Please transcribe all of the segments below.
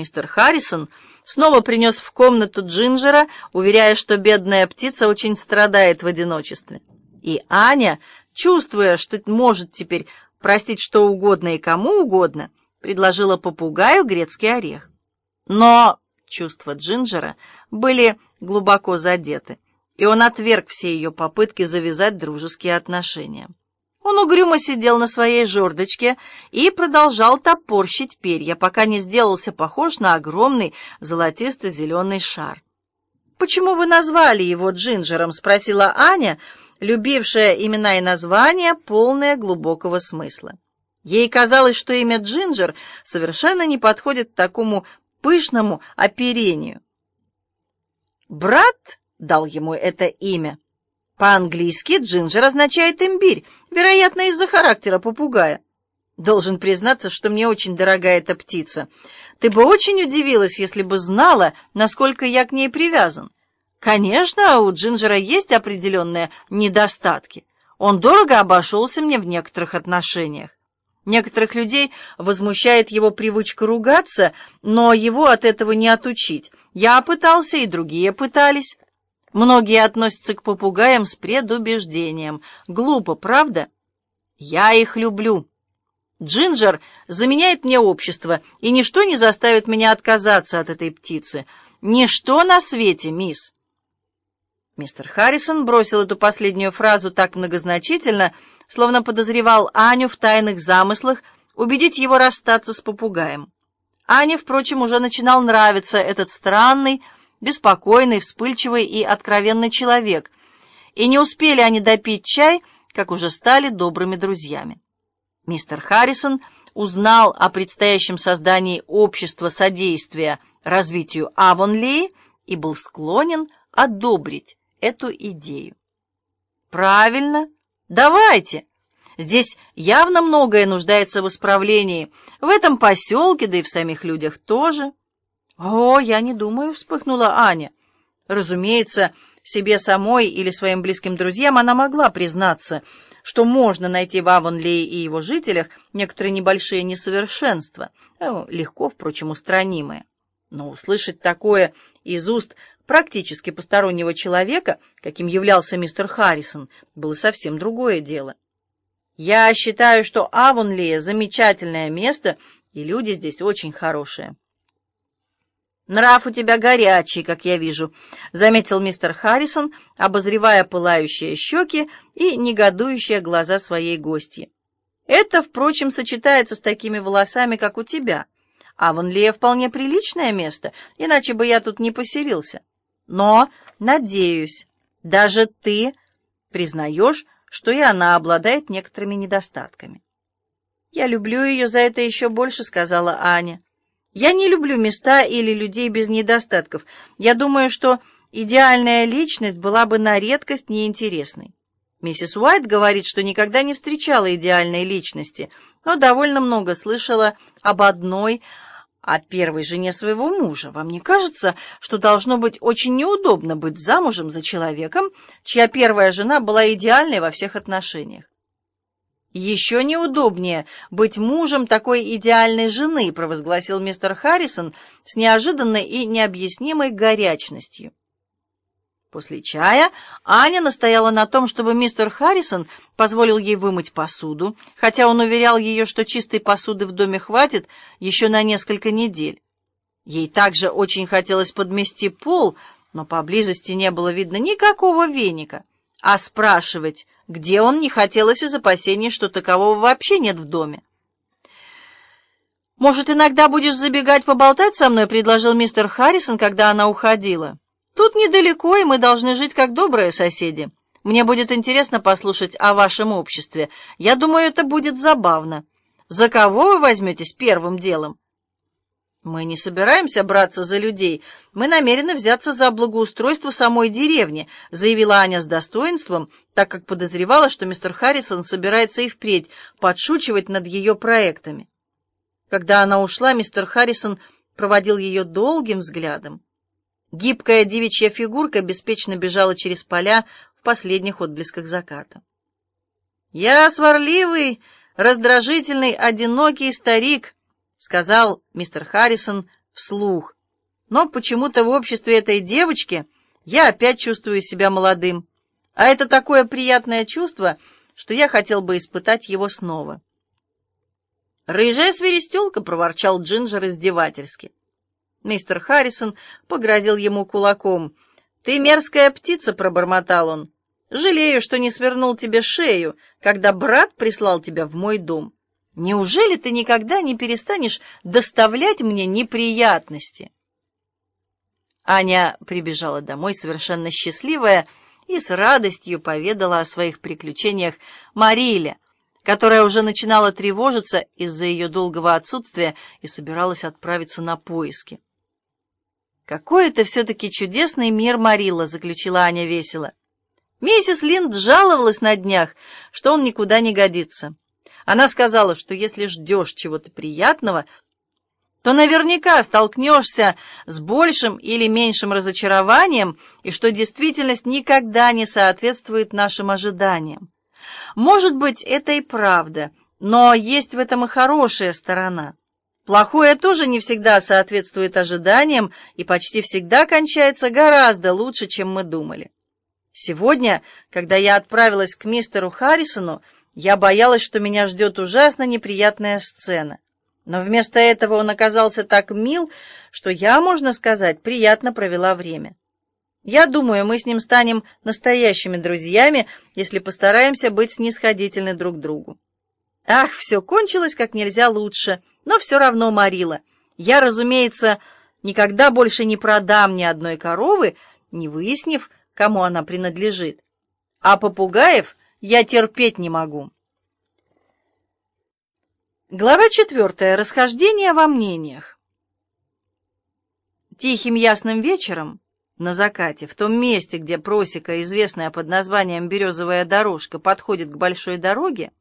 Мистер Харрисон снова принес в комнату Джинджера, уверяя, что бедная птица очень страдает в одиночестве. И Аня, чувствуя, что может теперь простить что угодно и кому угодно, предложила попугаю грецкий орех. Но чувства Джинджера были глубоко задеты, и он отверг все ее попытки завязать дружеские отношения. Он угрюмо сидел на своей жердочке и продолжал топорщить перья, пока не сделался похож на огромный золотисто-зеленый шар. «Почему вы назвали его Джинджером?» — спросила Аня, любившая имена и названия, полное глубокого смысла. Ей казалось, что имя Джинджер совершенно не подходит к такому пышному оперению. Брат дал ему это имя. По-английски джинджер означает имбирь, вероятно, из-за характера попугая. Должен признаться, что мне очень дорога эта птица. Ты бы очень удивилась, если бы знала, насколько я к ней привязан. Конечно, у Джинджера есть определенные недостатки. Он дорого обошелся мне в некоторых отношениях. Некоторых людей возмущает его привычка ругаться, но его от этого не отучить. Я пытался, и другие пытались. Многие относятся к попугаям с предубеждением. Глупо, правда? Я их люблю. Джинджер заменяет мне общество, и ничто не заставит меня отказаться от этой птицы. Ничто на свете, мисс. Мистер Харрисон бросил эту последнюю фразу так многозначительно, словно подозревал Аню в тайных замыслах убедить его расстаться с попугаем. Ане, впрочем, уже начинал нравиться этот странный, беспокойный, вспыльчивый и откровенный человек, и не успели они допить чай, как уже стали добрыми друзьями. Мистер Харрисон узнал о предстоящем создании общества содействия развитию Авонлии и был склонен одобрить эту идею. «Правильно, давайте!» Здесь явно многое нуждается в исправлении. В этом поселке, да и в самих людях тоже. «О, я не думаю», — вспыхнула Аня. Разумеется, себе самой или своим близким друзьям она могла признаться, что можно найти в Авонлее и его жителях некоторые небольшие несовершенства, ну, легко, впрочем, устранимые. Но услышать такое из уст практически постороннего человека, каким являлся мистер Харрисон, было совсем другое дело. «Я считаю, что Авонлея — замечательное место, и люди здесь очень хорошие». «Нрав у тебя горячий, как я вижу», — заметил мистер Харрисон, обозревая пылающие щеки и негодующие глаза своей гости. «Это, впрочем, сочетается с такими волосами, как у тебя. А вон Лея вполне приличное место, иначе бы я тут не поселился. Но, надеюсь, даже ты признаешь, что и она обладает некоторыми недостатками». «Я люблю ее за это еще больше», — сказала Аня. Я не люблю места или людей без недостатков. Я думаю, что идеальная личность была бы на редкость неинтересной. Миссис Уайт говорит, что никогда не встречала идеальной личности, но довольно много слышала об одной, о первой жене своего мужа. Вам не кажется, что должно быть очень неудобно быть замужем за человеком, чья первая жена была идеальной во всех отношениях? «Еще неудобнее быть мужем такой идеальной жены», провозгласил мистер Харрисон с неожиданной и необъяснимой горячностью. После чая Аня настояла на том, чтобы мистер Харрисон позволил ей вымыть посуду, хотя он уверял ее, что чистой посуды в доме хватит еще на несколько недель. Ей также очень хотелось подмести пол, но поблизости не было видно никакого веника, а спрашивать где он не хотелось из опасений, что такового вообще нет в доме. «Может, иногда будешь забегать поболтать со мной?» — предложил мистер Харрисон, когда она уходила. «Тут недалеко, и мы должны жить как добрые соседи. Мне будет интересно послушать о вашем обществе. Я думаю, это будет забавно. За кого вы возьметесь первым делом?» «Мы не собираемся браться за людей. Мы намерены взяться за благоустройство самой деревни», заявила Аня с достоинством, так как подозревала, что мистер Харрисон собирается и впредь подшучивать над ее проектами. Когда она ушла, мистер Харрисон проводил ее долгим взглядом. Гибкая девичья фигурка беспечно бежала через поля в последних отблесках заката. «Я сварливый, раздражительный, одинокий старик», — сказал мистер Харрисон, вслух. Но почему-то в обществе этой девочки я опять чувствую себя молодым. А это такое приятное чувство, что я хотел бы испытать его снова. «Рыжая свиристелка!» — проворчал Джинджер издевательски. Мистер Харрисон погрозил ему кулаком. «Ты мерзкая птица!» — пробормотал он. «Жалею, что не свернул тебе шею, когда брат прислал тебя в мой дом. Неужели ты никогда не перестанешь доставлять мне неприятности?» Аня прибежала домой совершенно счастливая и с радостью поведала о своих приключениях Мариле, которая уже начинала тревожиться из-за ее долгого отсутствия и собиралась отправиться на поиски. «Какой это все-таки чудесный мир, Марилла!» — заключила Аня весело. Миссис Линд жаловалась на днях, что он никуда не годится. Она сказала, что если ждешь чего-то приятного, то наверняка столкнешься с большим или меньшим разочарованием, и что действительность никогда не соответствует нашим ожиданиям. Может быть, это и правда, но есть в этом и хорошая сторона. Плохое тоже не всегда соответствует ожиданиям и почти всегда кончается гораздо лучше, чем мы думали. Сегодня, когда я отправилась к мистеру Харрисону, я боялась, что меня ждет ужасно неприятная сцена. Но вместо этого он оказался так мил, что я, можно сказать, приятно провела время. Я думаю, мы с ним станем настоящими друзьями, если постараемся быть снисходительны друг другу. Ах, все кончилось как нельзя лучше, но все равно морило. Я, разумеется, никогда больше не продам ни одной коровы, не выяснив, кому она принадлежит. А попугаев я терпеть не могу. Глава четвертая. Расхождение во мнениях. Тихим ясным вечером на закате, в том месте, где просека, известная под названием «Березовая дорожка», подходит к большой дороге,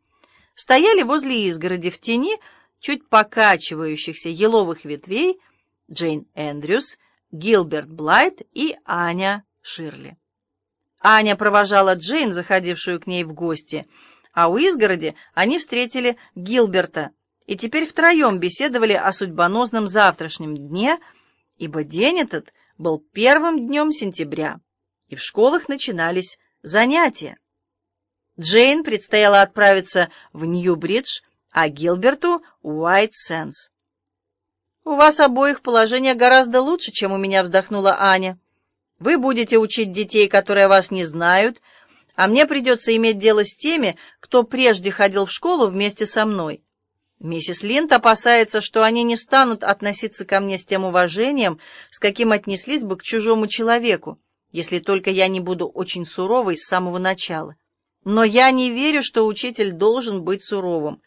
стояли возле изгороди в тени чуть покачивающихся еловых ветвей Джейн Эндрюс, Гилберт Блайт и Аня Ширли. Аня провожала Джейн, заходившую к ней в гости, а у изгороди они встретили Гилберта, и теперь втроем беседовали о судьбоносном завтрашнем дне, ибо день этот был первым днем сентября, и в школах начинались занятия. Джейн предстояло отправиться в Нью-Бридж, а Гилберту — Уайт-Сенс. «У вас обоих положение гораздо лучше, чем у меня», — вздохнула Аня. «Вы будете учить детей, которые вас не знают, а мне придется иметь дело с теми, кто прежде ходил в школу вместе со мной. Миссис Линд опасается, что они не станут относиться ко мне с тем уважением, с каким отнеслись бы к чужому человеку, если только я не буду очень суровой с самого начала. Но я не верю, что учитель должен быть суровым.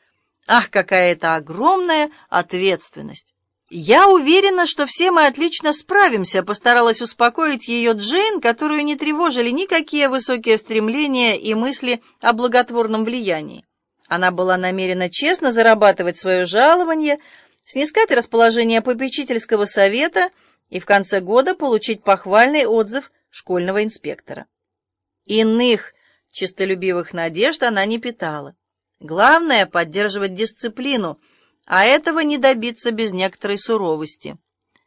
Ах, какая это огромная ответственность! Я уверена, что все мы отлично справимся, постаралась успокоить ее Джейн, которую не тревожили никакие высокие стремления и мысли о благотворном влиянии. Она была намерена честно зарабатывать свое жалование, снискать расположение попечительского совета и в конце года получить похвальный отзыв школьного инспектора. Иных чистолюбивых надежд она не питала. Главное — поддерживать дисциплину, а этого не добиться без некоторой суровости.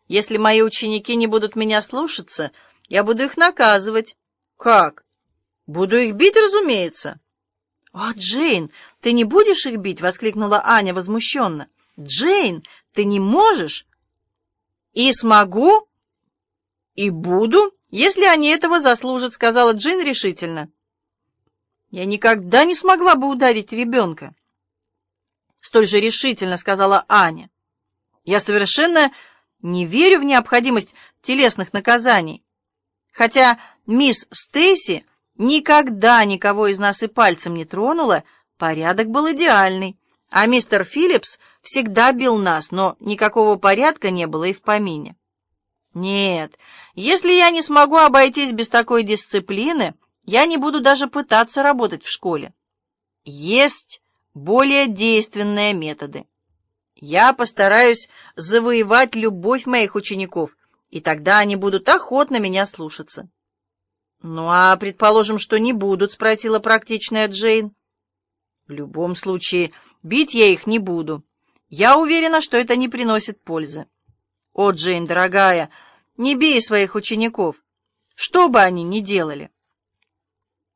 Если мои ученики не будут меня слушаться, я буду их наказывать. Как? Буду их бить, разумеется. «О, Джейн, ты не будешь их бить?» — воскликнула Аня возмущенно. «Джейн, ты не можешь?» «И смогу, и буду, если они этого заслужат», — сказала Джейн решительно. «Я никогда не смогла бы ударить ребенка», — столь же решительно сказала Аня. «Я совершенно не верю в необходимость телесных наказаний. Хотя мисс Стейси никогда никого из нас и пальцем не тронула, порядок был идеальный. А мистер Филлипс всегда бил нас, но никакого порядка не было и в помине. Нет, если я не смогу обойтись без такой дисциплины, я не буду даже пытаться работать в школе. Есть более действенные методы. Я постараюсь завоевать любовь моих учеников, и тогда они будут охотно меня слушаться. «Ну, а предположим, что не будут?» — спросила практичная Джейн. «В любом случае, бить я их не буду. Я уверена, что это не приносит пользы. О, Джейн, дорогая, не бей своих учеников, что бы они ни делали.